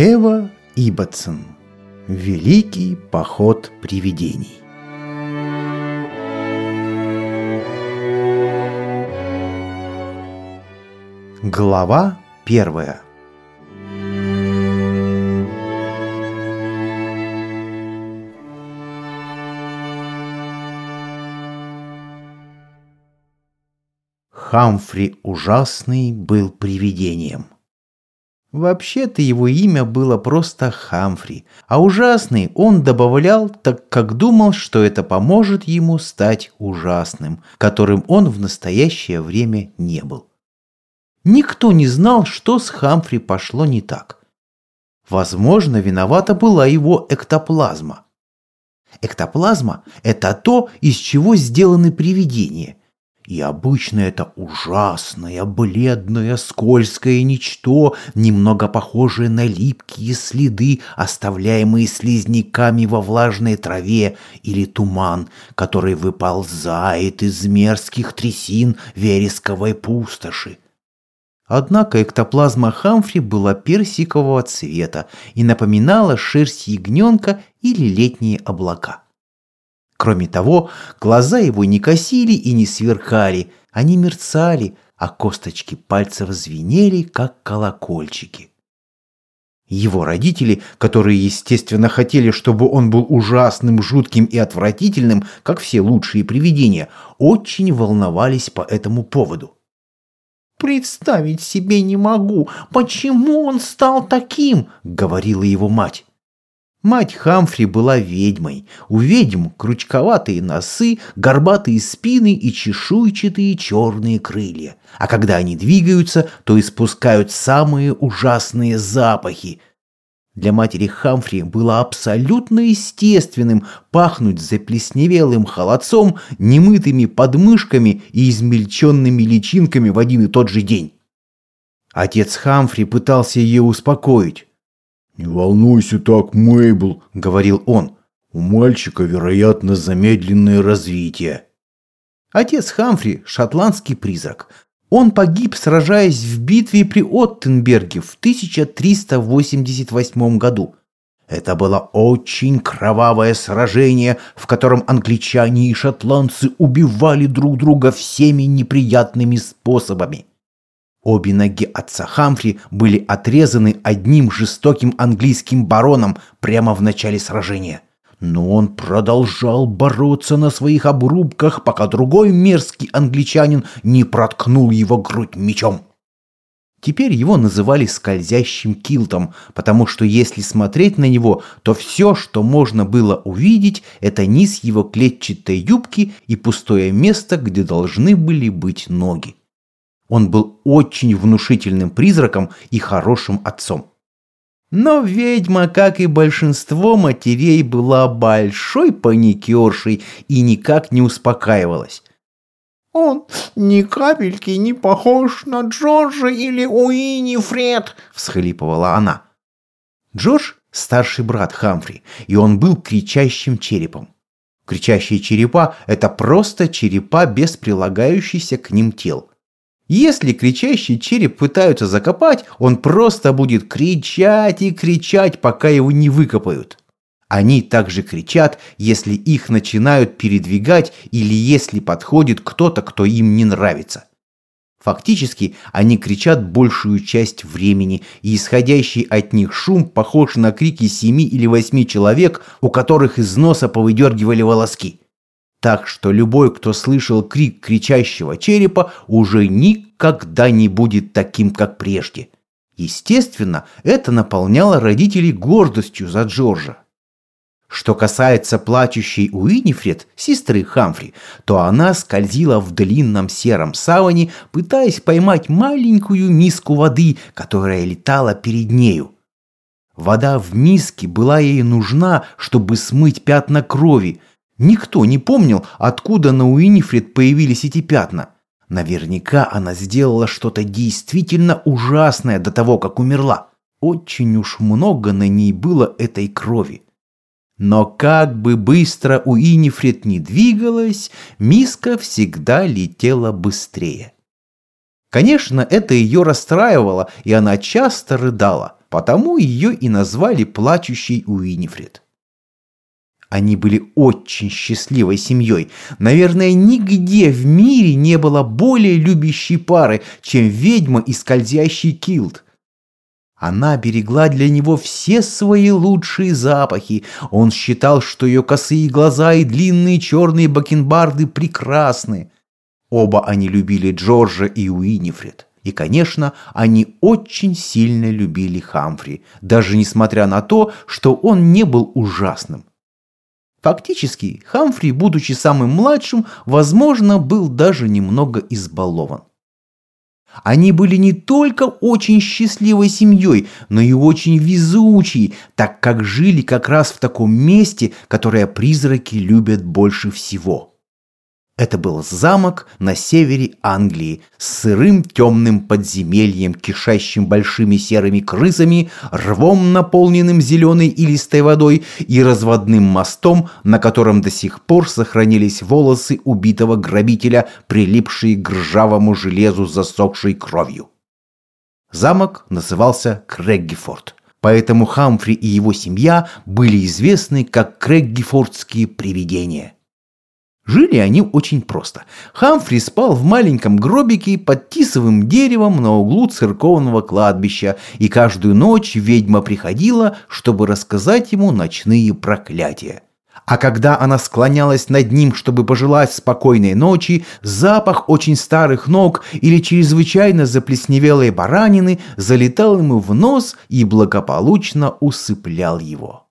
Эва Ибатсон. Великий поход привидений. Глава первая. Хамфри Ужасный был привидением. Вообще-то его имя было просто Хамфри, а ужасный он добавлял, так как думал, что это поможет ему стать ужасным, которым он в настоящее время не был. Никто не знал, что с Хамфри пошло не так. Возможно, виновата была его эктоплазма. Эктоплазма – это то, из чего сделаны привидения, и обычно это ужасное, бледное, скользкое ничто, немного похожее на липкие следы, оставляемые слизняками во влажной траве, или туман, который выползает из мерзких трясин вересковой пустоши. Однако эктоплазма Хамфри была персикового цвета и напоминала шерсть ягненка или летние облака. Кроме того, глаза его не косили и не сверкали, они мерцали, а косточки пальцев звенели, как колокольчики. Его родители, которые, естественно, хотели, чтобы он был ужасным, жутким и отвратительным, как все лучшие привидения, очень волновались по этому поводу. «Представить себе не могу, почему он стал таким», — говорила его мать. Мать Хамфри была ведьмой. У ведьм крючковатые носы, горбатые спины и чешуйчатые черные крылья. А когда они двигаются, то испускают самые ужасные запахи. Для матери Хамфри было абсолютно естественным пахнуть заплесневелым холодцом, немытыми подмышками и измельченными личинками в один и тот же день. Отец Хамфри пытался ее успокоить. «Не волнуйся так, Мейбл», — говорил он. «У мальчика, вероятно, замедленное развитие». Отец Хамфри – шотландский призрак. Он погиб, сражаясь в битве при Оттенберге в 1388 году. Это было очень кровавое сражение, в котором англичане и шотландцы убивали друг друга всеми неприятными способами. Обе ноги отца Хамфри были отрезаны одним жестоким английским бароном прямо в начале сражения. Но он продолжал бороться на своих обрубках, пока другой мерзкий англичанин не проткнул его грудь мечом. Теперь его называли скользящим килтом, потому что если смотреть на него, то все, что можно было увидеть, это низ его клетчатой юбки и пустое место, где должны были быть ноги. Он был очень внушительным призраком и хорошим отцом. Но ведьма, как и большинство матерей, была большой паникершей и никак не успокаивалась. «Он ни капельки не похож на Джорджа или Уинни Фред», — всхлипывала она. Джордж — старший брат Хамфри, и он был кричащим черепом. Кричащие черепа — это просто черепа без прилагающихся к ним тел. Если кричащий череп пытаются закопать, он просто будет кричать и кричать, пока его не выкопают. Они также кричат, если их начинают передвигать или если подходит кто-то, кто им не нравится. Фактически, они кричат большую часть времени, и исходящий от них шум похож на крики семи или восьми человек, у которых из носа повыдергивали волоски. Так что любой, кто слышал крик кричащего черепа, уже никогда не будет таким, как прежде. Естественно, это наполняло родителей гордостью за Джорджа. Что касается плачущей Уинифред, сестры Хамфри, то она скользила в длинном сером саване, пытаясь поймать маленькую миску воды, которая летала перед нею. Вода в миске была ей нужна, чтобы смыть пятна крови, Никто не помнил, откуда на Уинифред появились эти пятна. Наверняка она сделала что-то действительно ужасное до того, как умерла. Очень уж много на ней было этой крови. Но как бы быстро Уинифред не двигалась, миска всегда летела быстрее. Конечно, это ее расстраивало, и она часто рыдала. потому ее и назвали плачущей Уинифред. Они были очень счастливой семьей. Наверное, нигде в мире не было более любящей пары, чем ведьма и скользящий килт. Она берегла для него все свои лучшие запахи. Он считал, что ее косые глаза и длинные черные бакенбарды прекрасны. Оба они любили Джорджа и Уинифред. И, конечно, они очень сильно любили Хамфри, даже несмотря на то, что он не был ужасным. Фактически, Хамфри, будучи самым младшим, возможно, был даже немного избалован. Они были не только очень счастливой семьей, но и очень везучей, так как жили как раз в таком месте, которое призраки любят больше всего. Это был замок на севере Англии с сырым темным подземельем, кишащим большими серыми крысами, рвом, наполненным зеленой и листой водой, и разводным мостом, на котором до сих пор сохранились волосы убитого грабителя, прилипшие к ржавому железу засохшей кровью. Замок назывался Крэггифорд, поэтому Хамфри и его семья были известны как Крэггифордские привидения. Жили они очень просто. Хамфри спал в маленьком гробике под тисовым деревом на углу церковного кладбища, и каждую ночь ведьма приходила, чтобы рассказать ему ночные проклятия. А когда она склонялась над ним, чтобы пожелать спокойной ночи, запах очень старых ног или чрезвычайно заплесневелой баранины залетал ему в нос и благополучно усыплял его.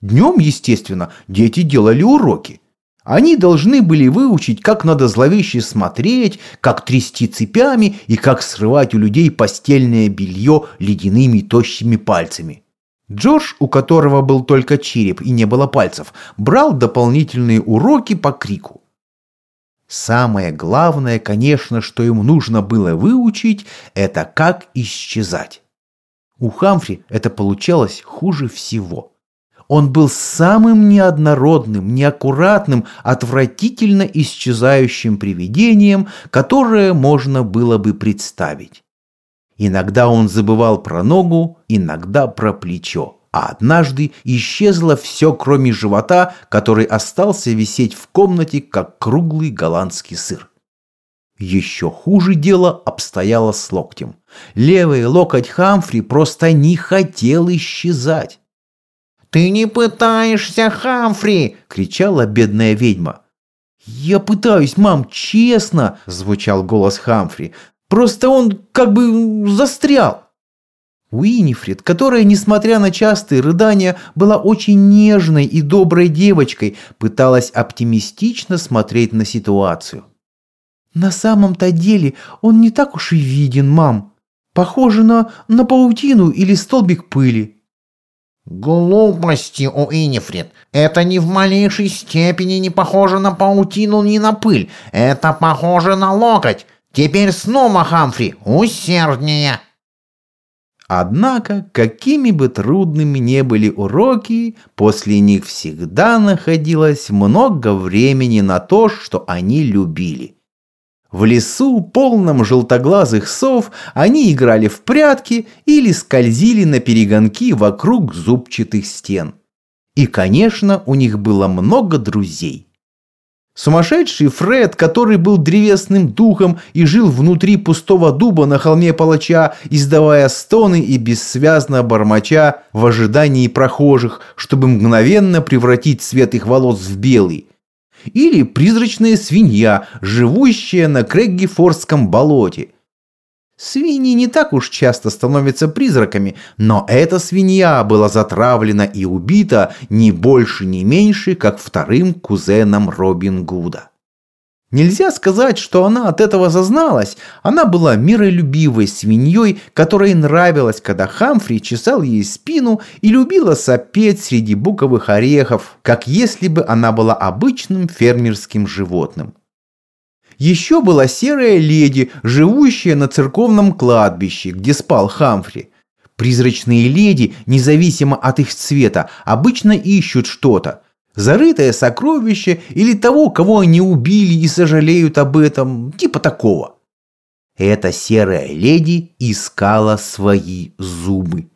Днем, естественно, дети делали уроки. Они должны были выучить, как надо зловеще смотреть, как трясти цепями и как срывать у людей постельное белье ледяными тощими пальцами. Джордж, у которого был только череп и не было пальцев, брал дополнительные уроки по крику. Самое главное, конечно, что ему нужно было выучить, это как исчезать. У Хамфри это получалось хуже всего. Он был самым неоднородным, неаккуратным, отвратительно исчезающим привидением, которое можно было бы представить. Иногда он забывал про ногу, иногда про плечо. А однажды исчезло все, кроме живота, который остался висеть в комнате, как круглый голландский сыр. Еще хуже дело обстояло с локтем. Левый локоть Хамфри просто не хотел исчезать. «Ты не пытаешься, Хамфри!» — кричала бедная ведьма. «Я пытаюсь, мам, честно!» — звучал голос Хамфри. «Просто он как бы застрял!» Уинифрид, которая, несмотря на частые рыдания, была очень нежной и доброй девочкой, пыталась оптимистично смотреть на ситуацию. «На самом-то деле он не так уж и виден, мам. Похоже на, на паутину или столбик пыли. Глупости, у Инифрид. Это ни в малейшей степени не похоже на паутину, ни на пыль. Это похоже на локоть. Теперь снова, Хамфри, усерднее. Однако, какими бы трудными не были уроки, после них всегда находилось много времени на то, что они любили. В лесу, полном желтоглазых сов, они играли в прятки или скользили на перегонки вокруг зубчатых стен. И, конечно, у них было много друзей. Сумасшедший Фред, который был древесным духом и жил внутри пустого дуба на холме палача, издавая стоны и бессвязно бормоча в ожидании прохожих, чтобы мгновенно превратить цвет их волос в белый – или призрачная свинья, живущая на Крэггифордском болоте. Свиньи не так уж часто становятся призраками, но эта свинья была затравлена и убита не больше, не меньше, как вторым кузеном Робин Гуда. Нельзя сказать, что она от этого зазналась. Она была миролюбивой свиньей, которой нравилось, когда Хамфри чесал ей спину и любила сопеть среди буковых орехов, как если бы она была обычным фермерским животным. Еще была серая леди, живущая на церковном кладбище, где спал Хамфри. Призрачные леди, независимо от их цвета, обычно ищут что-то – Зарытое сокровище или того, кого они убили и сожалеют об этом, типа такого. Эта серая леди искала свои зубы.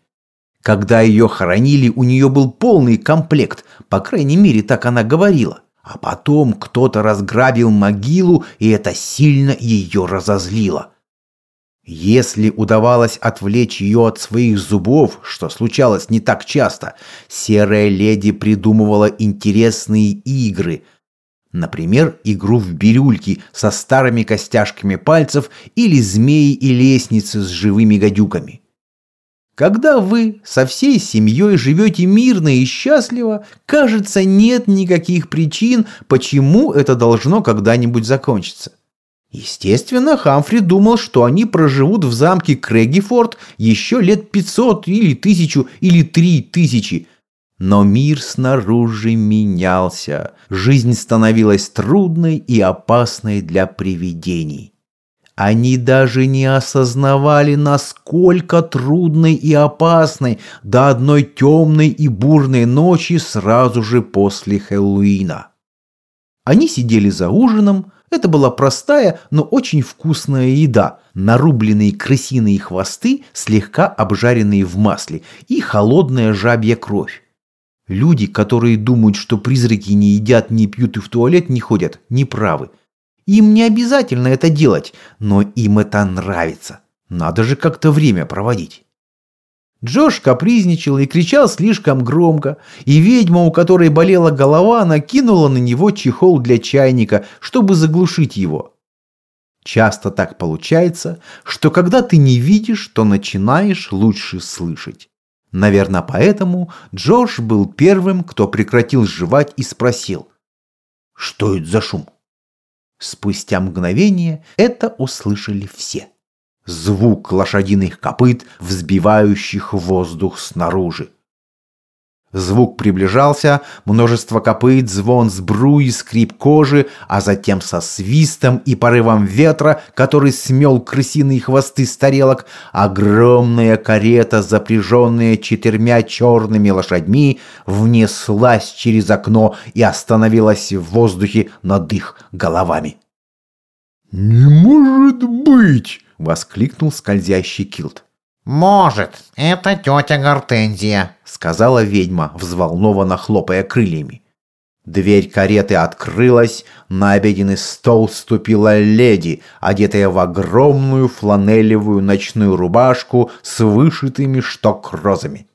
Когда ее хоронили, у нее был полный комплект, по крайней мере, так она говорила. А потом кто-то разграбил могилу, и это сильно ее разозлило. Если удавалось отвлечь ее от своих зубов, что случалось не так часто, серая леди придумывала интересные игры. Например, игру в бирюльки со старыми костяшками пальцев или змеи и лестницы с живыми гадюками. Когда вы со всей семьей живете мирно и счастливо, кажется, нет никаких причин, почему это должно когда-нибудь закончиться. Естественно, Хамфри думал, что они проживут в замке Крэггифорд еще лет 500 или тысячу или три тысячи. Но мир снаружи менялся. Жизнь становилась трудной и опасной для привидений. Они даже не осознавали, насколько трудной и опасной до одной темной и бурной ночи сразу же после Хэллоуина. Они сидели за ужином, это была простая, но очень вкусная еда, нарубленные крысиные хвосты, слегка обжаренные в масле, и холодная жабья кровь. Люди, которые думают, что призраки не едят, не пьют и в туалет не ходят, неправы. правы. Им не обязательно это делать, но им это нравится. Надо же как-то время проводить. Джош капризничал и кричал слишком громко, и ведьма, у которой болела голова, накинула на него чехол для чайника, чтобы заглушить его. Часто так получается, что когда ты не видишь, то начинаешь лучше слышать. Наверное, поэтому Джош был первым, кто прекратил жевать и спросил, «Что это за шум?» Спустя мгновение это услышали все. Звук лошадиных копыт, взбивающих воздух снаружи. Звук приближался, множество копыт, звон сбруи, скрип кожи, а затем со свистом и порывом ветра, который смел крысиные хвосты с тарелок, огромная карета, запряженная четырьмя черными лошадьми, внеслась через окно и остановилась в воздухе над их головами. «Не может быть!» — воскликнул скользящий килт. «Может, это тетя Гортензия», — сказала ведьма, взволнованно хлопая крыльями. Дверь кареты открылась, на обеденный стол ступила леди, одетая в огромную фланелевую ночную рубашку с вышитыми шток-розами.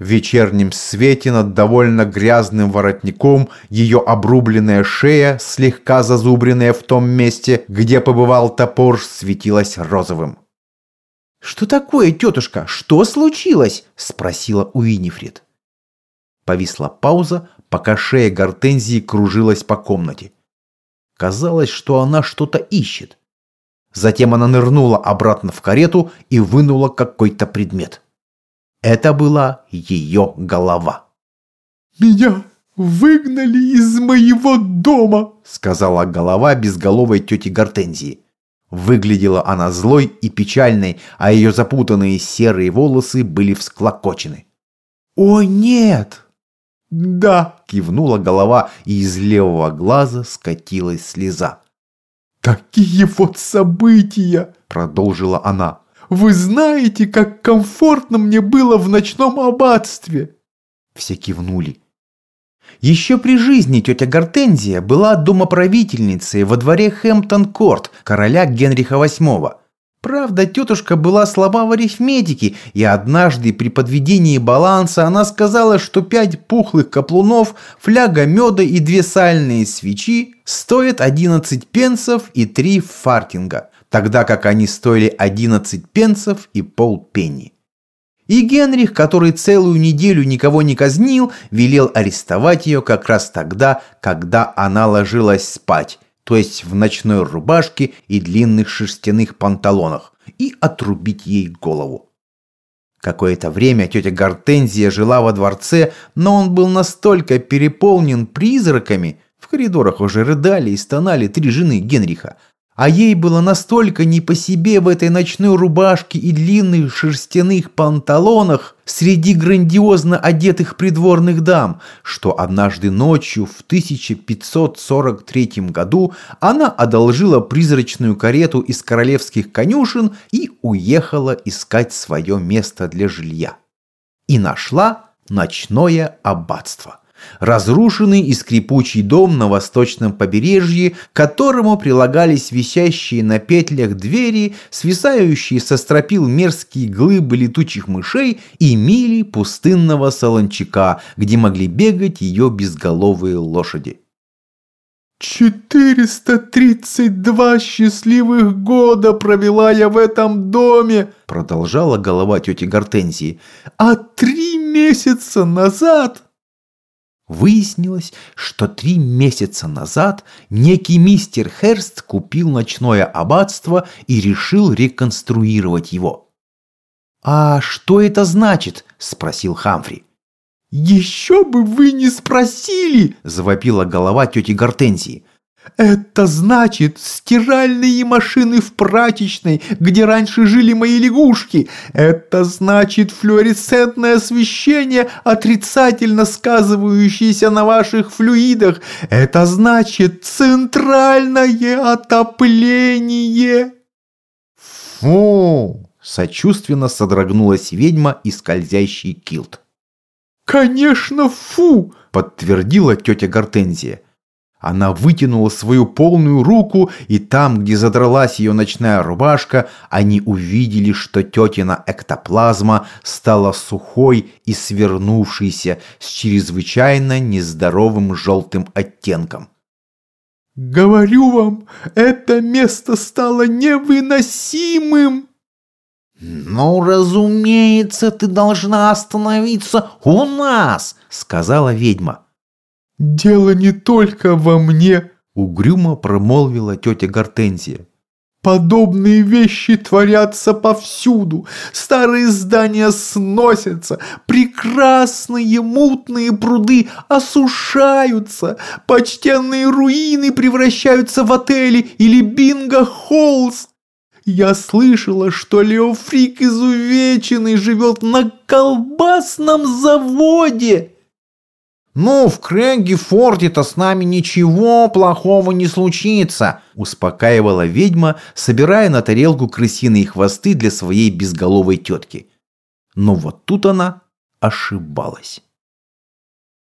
В вечернем свете над довольно грязным воротником ее обрубленная шея, слегка зазубренная в том месте, где побывал топор, светилась розовым. «Что такое, тетушка? Что случилось?» – спросила Уинифрид. Повисла пауза, пока шея гортензии кружилась по комнате. Казалось, что она что-то ищет. Затем она нырнула обратно в карету и вынула какой-то предмет. Это была ее голова. «Меня выгнали из моего дома!» – сказала голова безголовой тети Гортензии. Выглядела она злой и печальной, а ее запутанные серые волосы были всклокочены. «О, нет!» «Да!» – кивнула голова, и из левого глаза скатилась слеза. «Такие вот события!» – продолжила она. «Вы знаете, как комфортно мне было в ночном аббатстве!» Все кивнули. Еще при жизни тетя Гортензия была домоправительницей во дворе Хэмптон-Корт короля Генриха VIII. Правда, тетушка была слаба в арифметике, и однажды при подведении баланса она сказала, что пять пухлых каплунов, фляга меда и две сальные свечи стоят 11 пенсов и 3 фартинга, тогда как они стоили 11 пенсов и полпенни. И Генрих, который целую неделю никого не казнил, велел арестовать ее как раз тогда, когда она ложилась спать, то есть в ночной рубашке и длинных шерстяных панталонах, и отрубить ей голову. Какое-то время тетя Гортензия жила во дворце, но он был настолько переполнен призраками, в коридорах уже рыдали и стонали три жены Генриха – а ей было настолько не по себе в этой ночной рубашке и длинных шерстяных панталонах среди грандиозно одетых придворных дам, что однажды ночью в 1543 году она одолжила призрачную карету из королевских конюшен и уехала искать свое место для жилья. и нашла ночное аббатство. Разрушенный и скрипучий дом на восточном побережье, к которому прилагались висящие на петлях двери, свисающие со стропил мерзкие глыбы летучих мышей и мили пустынного солончака, где могли бегать ее безголовые лошади. «432 счастливых года провела я в этом доме!» Продолжала голова тети Гортензии. «А три месяца назад Выяснилось, что три месяца назад некий мистер Херст купил ночное аббатство и решил реконструировать его. «А что это значит?» – спросил Хамфри. «Еще бы вы не спросили!» – завопила голова тети Гортензии. Это значит стиральные машины в прачечной, где раньше жили мои лягушки. Это значит флуоресцентное освещение, отрицательно сказывающееся на ваших флюидах. Это значит центральное отопление. Фу! Сочувственно содрогнулась ведьма и скользящий килт. «Конечно, фу!» – подтвердила тетя Гортензия. Она вытянула свою полную руку, и там, где задралась ее ночная рубашка, они увидели, что тетина эктоплазма стала сухой и свернувшейся с чрезвычайно нездоровым желтым оттенком. «Говорю вам, это место стало невыносимым!» «Ну, разумеется, ты должна остановиться у нас!» — сказала ведьма. «Дело не только во мне», — угрюмо промолвила тетя Гортензия. Подобные вещи творятся повсюду. Старые здания сносятся, прекрасные мутные пруды осушаются, почтенные руины превращаются в отели или бинго-холлс. Я слышала, что Леофрик изувеченный живет на колбасном заводе. «Ну, в Крэгги-Форте-то с нами ничего плохого не случится», успокаивала ведьма, собирая на тарелку крысиные хвосты для своей безголовой тетки. Но вот тут она ошибалась.